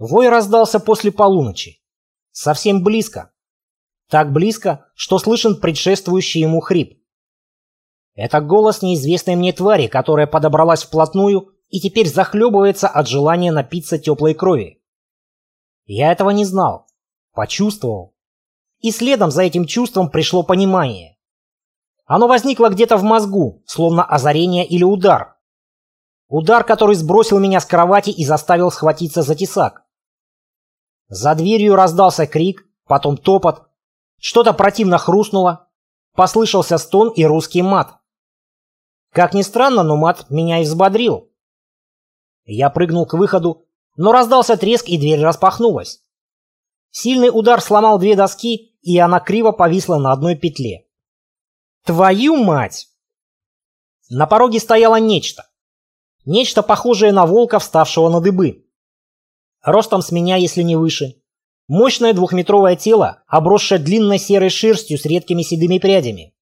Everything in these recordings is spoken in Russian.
Вой раздался после полуночи. Совсем близко. Так близко, что слышен предшествующий ему хрип. Это голос неизвестной мне твари, которая подобралась вплотную и теперь захлебывается от желания напиться теплой крови. Я этого не знал. Почувствовал. И следом за этим чувством пришло понимание. Оно возникло где-то в мозгу, словно озарение или удар. Удар, который сбросил меня с кровати и заставил схватиться за тесак. За дверью раздался крик, потом топот. Что-то противно хрустнуло. Послышался стон и русский мат. Как ни странно, но мат меня взбодрил. Я прыгнул к выходу, но раздался треск и дверь распахнулась. Сильный удар сломал две доски, и она криво повисла на одной петле. Твою мать! На пороге стояло нечто. Нечто похожее на волка, вставшего на дыбы. Ростом с меня, если не выше. Мощное двухметровое тело, обросшее длинной серой шерстью с редкими седыми прядями.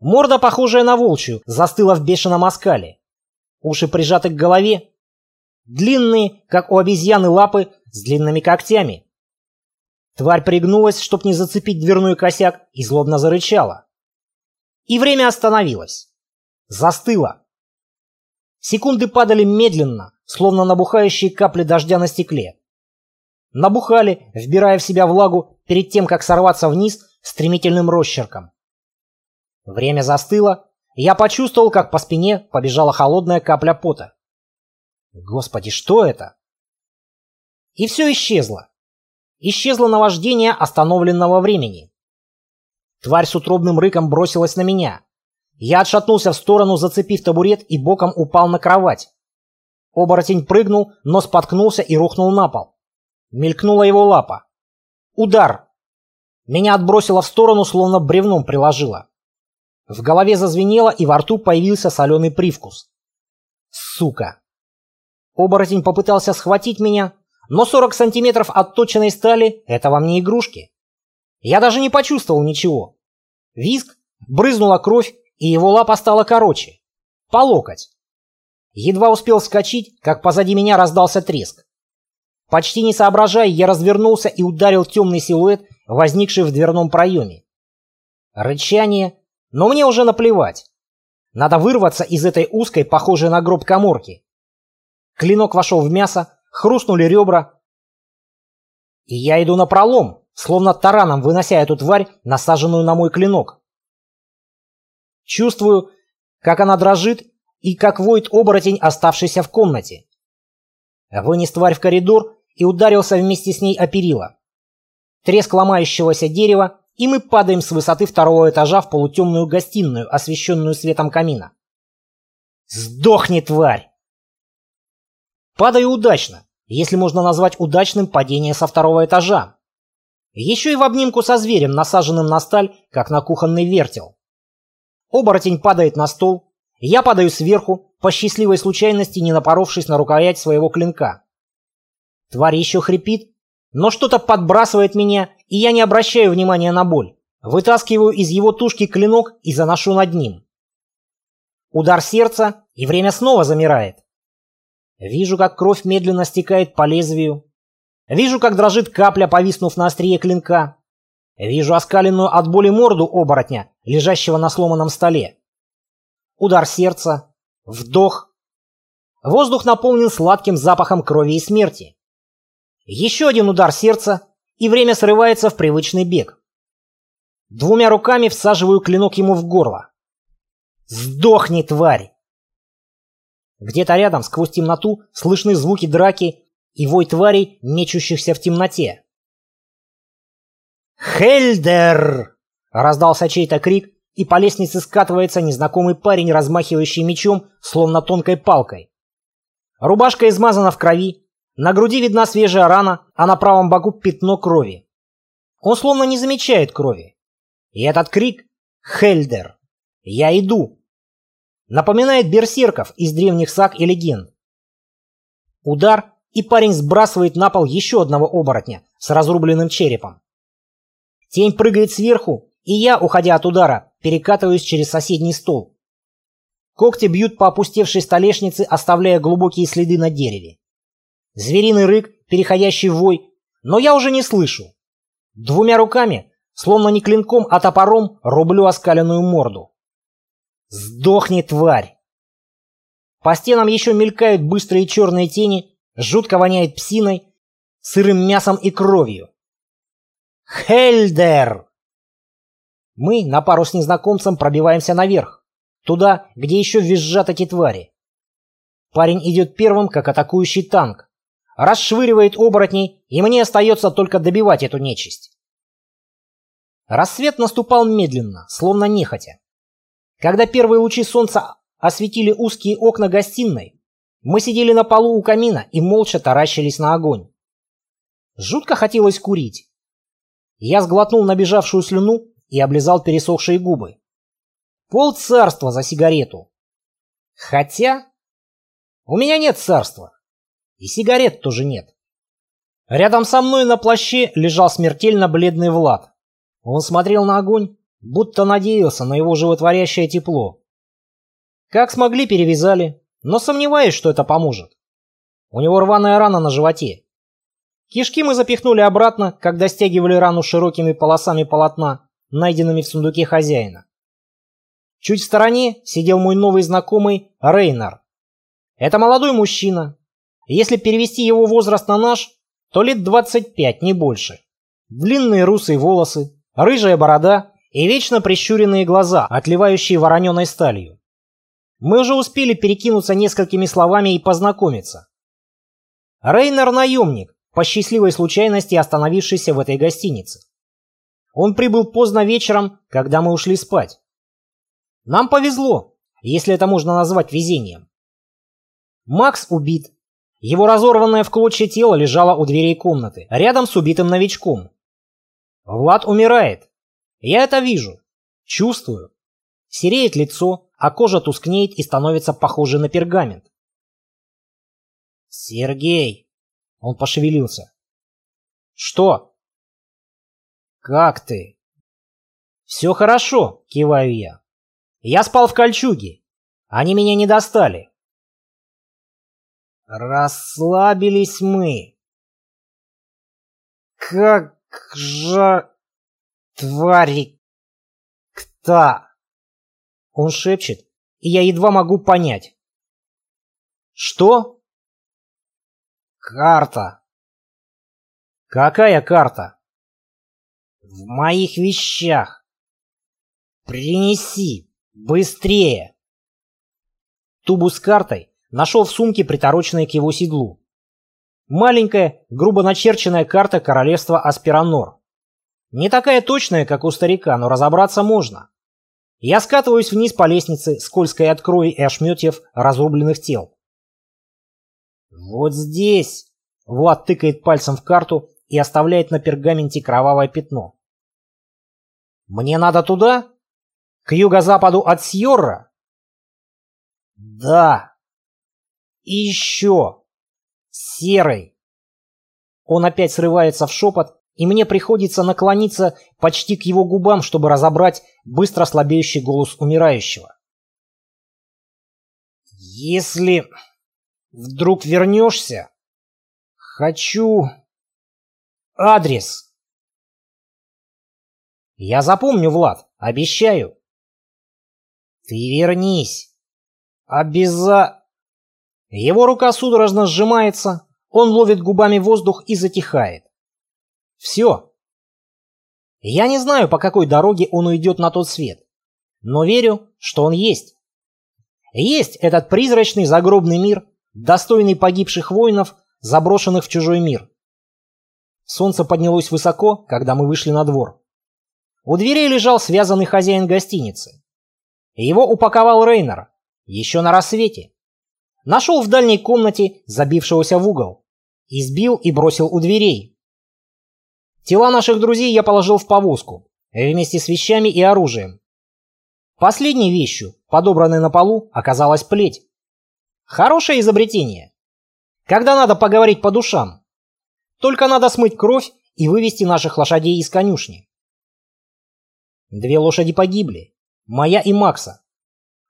Морда, похожая на волчью, застыла в бешеном оскале. Уши прижаты к голове. Длинные, как у обезьяны, лапы с длинными когтями. Тварь пригнулась, чтоб не зацепить дверной косяк, и злобно зарычала. И время остановилось. Застыло. Секунды падали медленно, словно набухающие капли дождя на стекле. Набухали, вбирая в себя влагу перед тем, как сорваться вниз стремительным росчерком. Время застыло, и я почувствовал, как по спине побежала холодная капля пота. Господи, что это? И все исчезло. Исчезло наваждение остановленного времени. Тварь с утробным рыком бросилась на меня. Я отшатнулся в сторону, зацепив табурет и боком упал на кровать. Оборотень прыгнул, но споткнулся и рухнул на пол. Мелькнула его лапа. Удар! Меня отбросило в сторону, словно бревном приложило. В голове зазвенело, и во рту появился соленый привкус. Сука! Оборотень попытался схватить меня, но 40 сантиметров отточенной стали — это вам не игрушки. Я даже не почувствовал ничего. Визг, брызнула кровь, и его лапа стала короче. По локоть. Едва успел вскочить, как позади меня раздался треск. Почти не соображая, я развернулся и ударил темный силуэт, возникший в дверном проеме. Рычание, но мне уже наплевать. Надо вырваться из этой узкой, похожей на гроб коморки. Клинок вошел в мясо, хрустнули ребра. И я иду на пролом, словно тараном вынося эту тварь, насаженную на мой клинок. Чувствую, как она дрожит и как воет оборотень, оставшийся в комнате. Вынес тварь в коридор и ударился вместе с ней о перила. Треск ломающегося дерева, и мы падаем с высоты второго этажа в полутемную гостиную, освещенную светом камина. Сдохни, тварь! Падаю удачно, если можно назвать удачным падение со второго этажа. Еще и в обнимку со зверем, насаженным на сталь, как на кухонный вертел. Оборотень падает на стол, я падаю сверху, по счастливой случайности не напоровшись на рукоять своего клинка. Тварь еще хрипит, но что-то подбрасывает меня, и я не обращаю внимания на боль. Вытаскиваю из его тушки клинок и заношу над ним. Удар сердца, и время снова замирает. Вижу, как кровь медленно стекает по лезвию. Вижу, как дрожит капля, повиснув на острие клинка. Вижу оскаленную от боли морду оборотня, лежащего на сломанном столе. Удар сердца. Вдох. Воздух наполнен сладким запахом крови и смерти. Еще один удар сердца, и время срывается в привычный бег. Двумя руками всаживаю клинок ему в горло. «Сдохни, тварь!» Где-то рядом, сквозь темноту, слышны звуки драки и вой тварей, мечущихся в темноте. «Хельдер!» — раздался чей-то крик, и по лестнице скатывается незнакомый парень, размахивающий мечом, словно тонкой палкой. Рубашка измазана в крови, на груди видна свежая рана, а на правом боку пятно крови. Он словно не замечает крови. И этот крик «Хельдер! Я иду!» напоминает берсерков из древних саг и легенд. Удар, и парень сбрасывает на пол еще одного оборотня с разрубленным черепом. Тень прыгает сверху, и я, уходя от удара, перекатываюсь через соседний стол. Когти бьют по опустевшей столешнице, оставляя глубокие следы на дереве. звериный рык, переходящий в вой, но я уже не слышу. Двумя руками, словно не клинком, а топором, рублю оскаленную морду. Сдохни, тварь! По стенам еще мелькают быстрые черные тени, жутко воняет псиной, сырым мясом и кровью. Хельдер! Мы на пару с незнакомцем пробиваемся наверх, туда, где еще визжат эти твари. Парень идет первым, как атакующий танк, расшвыривает оборотней, и мне остается только добивать эту нечисть. Рассвет наступал медленно, словно нехотя. Когда первые лучи солнца осветили узкие окна гостиной, мы сидели на полу у камина и молча таращились на огонь. Жутко хотелось курить. Я сглотнул набежавшую слюну и облизал пересохшие губы. Пол царства за сигарету. Хотя... У меня нет царства. И сигарет тоже нет. Рядом со мной на плаще лежал смертельно бледный Влад. Он смотрел на огонь, будто надеялся на его животворящее тепло. Как смогли, перевязали, но сомневаюсь, что это поможет. У него рваная рана на животе. Кишки мы запихнули обратно, когда стягивали рану широкими полосами полотна, найденными в сундуке хозяина. Чуть в стороне сидел мой новый знакомый Рейнар. Это молодой мужчина. Если перевести его возраст на наш, то лет 25, не больше. Длинные русые волосы, рыжая борода и вечно прищуренные глаза, отливающие вороненой сталью. Мы уже успели перекинуться несколькими словами и познакомиться. Рейнер – наемник, по счастливой случайности остановившийся в этой гостинице. Он прибыл поздно вечером, когда мы ушли спать. Нам повезло, если это можно назвать везением. Макс убит. Его разорванное в клочья тело лежало у дверей комнаты, рядом с убитым новичком. Влад умирает. Я это вижу. Чувствую. Сереет лицо, а кожа тускнеет и становится похожей на пергамент. «Сергей!» Он пошевелился. «Что?» «Как ты?» «Все хорошо», — киваю я. «Я спал в кольчуге. Они меня не достали». Расслабились мы. Как же твари кто? Он шепчет, и я едва могу понять. Что? Карта. Какая карта? В моих вещах. Принеси, быстрее. Тубу с картой нашел в сумке, притороченной к его седлу. Маленькая, грубо начерченная карта королевства Аспиранор. Не такая точная, как у старика, но разобраться можно. Я скатываюсь вниз по лестнице, скользкой от крови и ошметьев разрубленных тел. «Вот здесь!» Влад тыкает пальцем в карту и оставляет на пергаменте кровавое пятно. «Мне надо туда? К юго-западу от Сьорра?» «Да!» И еще. Серый. Он опять срывается в шепот, и мне приходится наклониться почти к его губам, чтобы разобрать быстро слабеющий голос умирающего. Если вдруг вернешься, хочу адрес. Я запомню, Влад, обещаю. Ты вернись. Обяза... Его рука судорожно сжимается, он ловит губами воздух и затихает. Все. Я не знаю, по какой дороге он уйдет на тот свет, но верю, что он есть. Есть этот призрачный загробный мир, достойный погибших воинов, заброшенных в чужой мир. Солнце поднялось высоко, когда мы вышли на двор. У дверей лежал связанный хозяин гостиницы. Его упаковал Рейнер, еще на рассвете. Нашел в дальней комнате забившегося в угол. Избил и бросил у дверей. Тела наших друзей я положил в повозку, вместе с вещами и оружием. Последней вещью, подобранной на полу, оказалась плеть. Хорошее изобретение. Когда надо поговорить по душам. Только надо смыть кровь и вывести наших лошадей из конюшни. Две лошади погибли. Моя и Макса.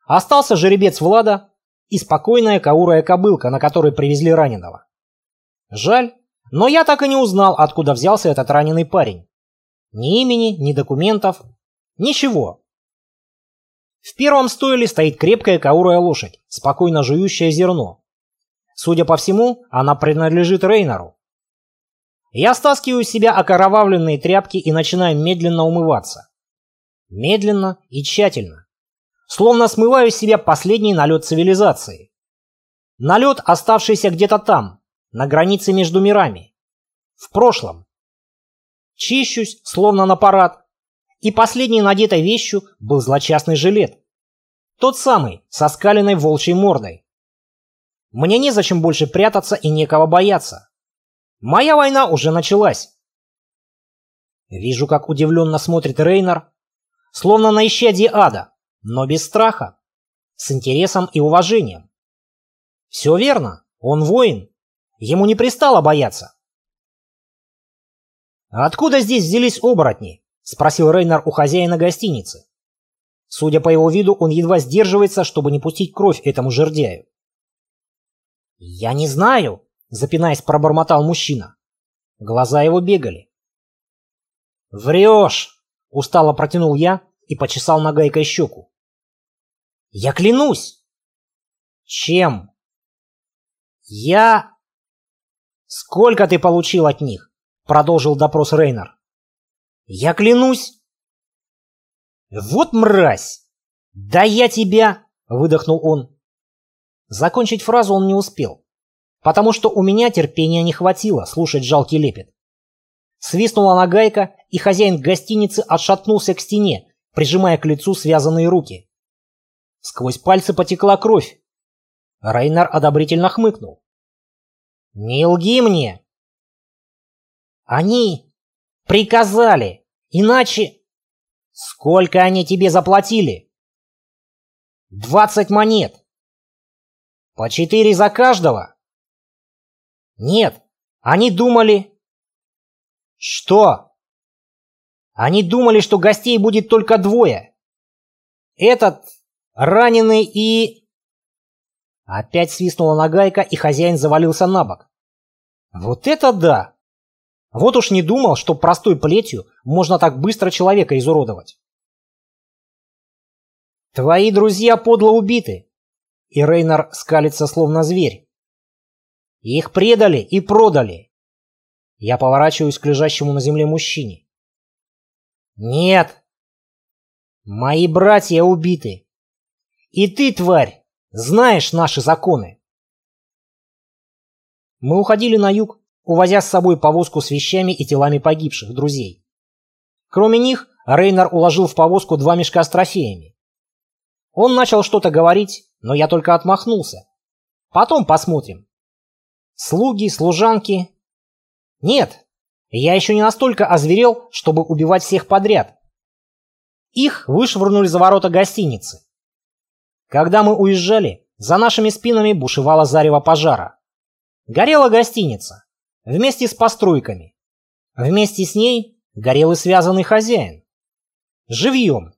Остался жеребец Влада и спокойная каурая кобылка, на которой привезли раненого. Жаль, но я так и не узнал, откуда взялся этот раненый парень. Ни имени, ни документов, ничего. В первом стойле стоит крепкая каурая лошадь, спокойно жующая зерно. Судя по всему, она принадлежит Рейнору. Я стаскиваю с себя окоровавленные тряпки и начинаю медленно умываться. Медленно и тщательно. Словно смываю с себя последний налет цивилизации. Налет, оставшийся где-то там, на границе между мирами. В прошлом. Чищусь, словно на парад. И последней надетой вещью был злочастный жилет. Тот самый, со скаленной волчьей мордой. Мне незачем больше прятаться и некого бояться. Моя война уже началась. Вижу, как удивленно смотрит Рейнер, словно на исчадие ада, но без страха, с интересом и уважением. Все верно, он воин, ему не пристало бояться. «Откуда здесь взялись оборотни?» — спросил Рейнер у хозяина гостиницы. Судя по его виду, он едва сдерживается, чтобы не пустить кровь этому жердяю. «Я не знаю», — запинаясь, пробормотал мужчина. Глаза его бегали. «Врешь!» — устало протянул я и почесал нагайкой щеку. «Я клянусь!» «Чем?» «Я...» «Сколько ты получил от них?» — продолжил допрос Рейнер. «Я клянусь...» «Вот мразь! Да я тебя...» — выдохнул он. Закончить фразу он не успел, потому что у меня терпения не хватило слушать жалкий лепет. Свистнула нагайка, и хозяин гостиницы отшатнулся к стене, прижимая к лицу связанные руки. Сквозь пальцы потекла кровь. Рейнар одобрительно хмыкнул. «Не лги мне!» «Они приказали, иначе...» «Сколько они тебе заплатили?» «Двадцать монет». «По четыре за каждого?» «Нет, они думали...» «Что?» «Они думали, что гостей будет только двое. Этот раненый и...» Опять свистнула нагайка, и хозяин завалился на бок. Вот это да! Вот уж не думал, что простой плетью можно так быстро человека изуродовать. Твои друзья подло убиты. И Рейнар скалится словно зверь. Их предали и продали. Я поворачиваюсь к лежащему на земле мужчине. Нет. Мои братья убиты. И ты, тварь, знаешь наши законы. Мы уходили на юг, увозя с собой повозку с вещами и телами погибших друзей. Кроме них, Рейнар уложил в повозку два мешка с трофеями. Он начал что-то говорить, но я только отмахнулся. Потом посмотрим. Слуги, служанки... Нет, я еще не настолько озверел, чтобы убивать всех подряд. Их вышвырнули за ворота гостиницы. Когда мы уезжали, за нашими спинами бушевало зарево пожара. Горела гостиница, вместе с постройками. Вместе с ней горел и связанный хозяин. Живьем.